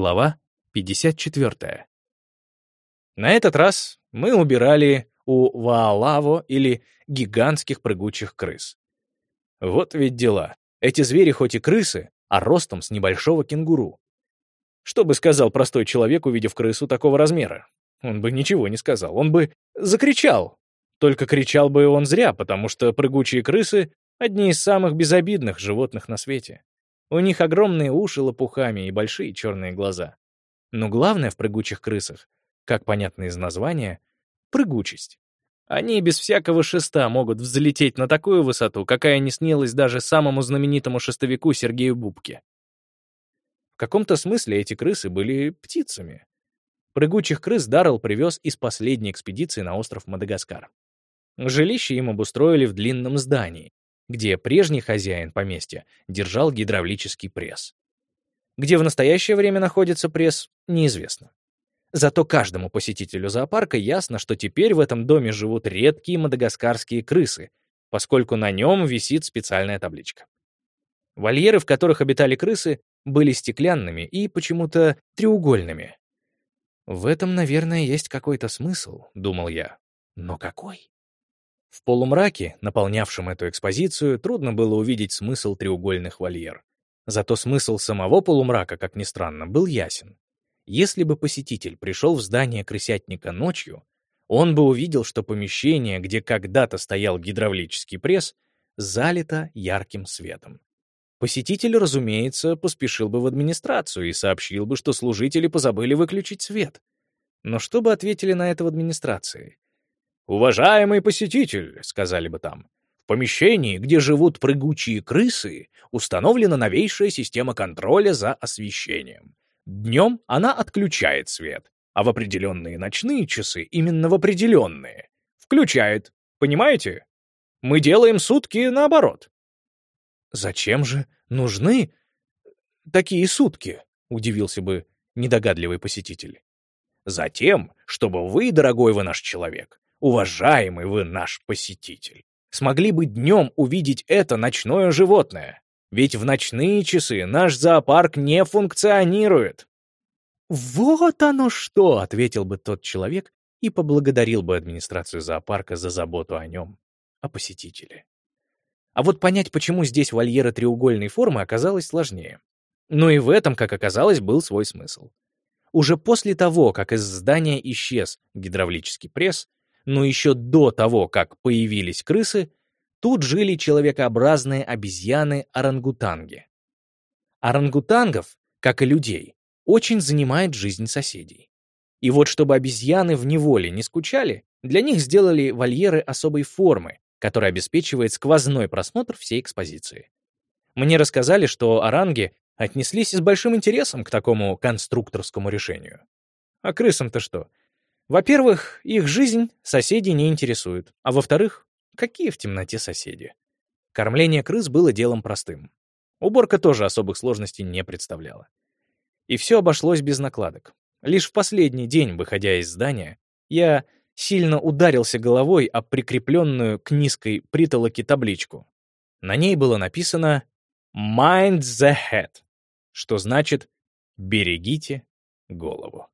Глава 54. На этот раз мы убирали у Ваалаво или гигантских прыгучих крыс. Вот ведь дела. Эти звери хоть и крысы, а ростом с небольшого кенгуру. Что бы сказал простой человек, увидев крысу такого размера? Он бы ничего не сказал, он бы закричал. Только кричал бы он зря, потому что прыгучие крысы — одни из самых безобидных животных на свете. У них огромные уши лопухами и большие черные глаза. Но главное в прыгучих крысах, как понятно из названия, прыгучесть. Они без всякого шеста могут взлететь на такую высоту, какая не снилась даже самому знаменитому шестовику Сергею Бубке. В каком-то смысле эти крысы были птицами. Прыгучих крыс Даррелл привез из последней экспедиции на остров Мадагаскар. Жилище им обустроили в длинном здании, где прежний хозяин поместья держал гидравлический пресс. Где в настоящее время находится пресс, неизвестно. Зато каждому посетителю зоопарка ясно, что теперь в этом доме живут редкие мадагаскарские крысы, поскольку на нем висит специальная табличка. Вольеры, в которых обитали крысы, были стеклянными и почему-то треугольными. «В этом, наверное, есть какой-то смысл», — думал я. «Но какой?» В полумраке, наполнявшем эту экспозицию, трудно было увидеть смысл треугольных вольер. Зато смысл самого полумрака, как ни странно, был ясен. Если бы посетитель пришел в здание крысятника ночью, он бы увидел, что помещение, где когда-то стоял гидравлический пресс, залито ярким светом. Посетитель, разумеется, поспешил бы в администрацию и сообщил бы, что служители позабыли выключить свет. Но что бы ответили на это в администрации? «Уважаемый посетитель», — сказали бы там, «в помещении, где живут прыгучие крысы, установлена новейшая система контроля за освещением. Днем она отключает свет, а в определенные ночные часы, именно в определенные, включает. Понимаете? Мы делаем сутки наоборот». «Зачем же нужны такие сутки?» — удивился бы недогадливый посетитель. «Затем, чтобы вы, дорогой вы наш человек, уважаемый вы наш посетитель, смогли бы днем увидеть это ночное животное. Ведь в ночные часы наш зоопарк не функционирует. «Вот оно что!» — ответил бы тот человек и поблагодарил бы администрацию зоопарка за заботу о нем, о посетителе. А вот понять, почему здесь вольеры треугольной формы, оказалось сложнее. Но и в этом, как оказалось, был свой смысл. Уже после того, как из здания исчез гидравлический пресс, но еще до того, как появились крысы, тут жили человекообразные обезьяны-орангутанги. Орангутангов, как и людей, очень занимает жизнь соседей. И вот чтобы обезьяны в неволе не скучали, для них сделали вольеры особой формы, которая обеспечивает сквозной просмотр всей экспозиции. Мне рассказали, что оранги отнеслись с большим интересом к такому конструкторскому решению. А крысам-то что? Во-первых, их жизнь соседей не интересует, а во-вторых, какие в темноте соседи? Кормление крыс было делом простым. Уборка тоже особых сложностей не представляла. И все обошлось без накладок. Лишь в последний день, выходя из здания, я сильно ударился головой об прикрепленную к низкой притолоке табличку. На ней было написано «Mind the head», что значит «берегите голову».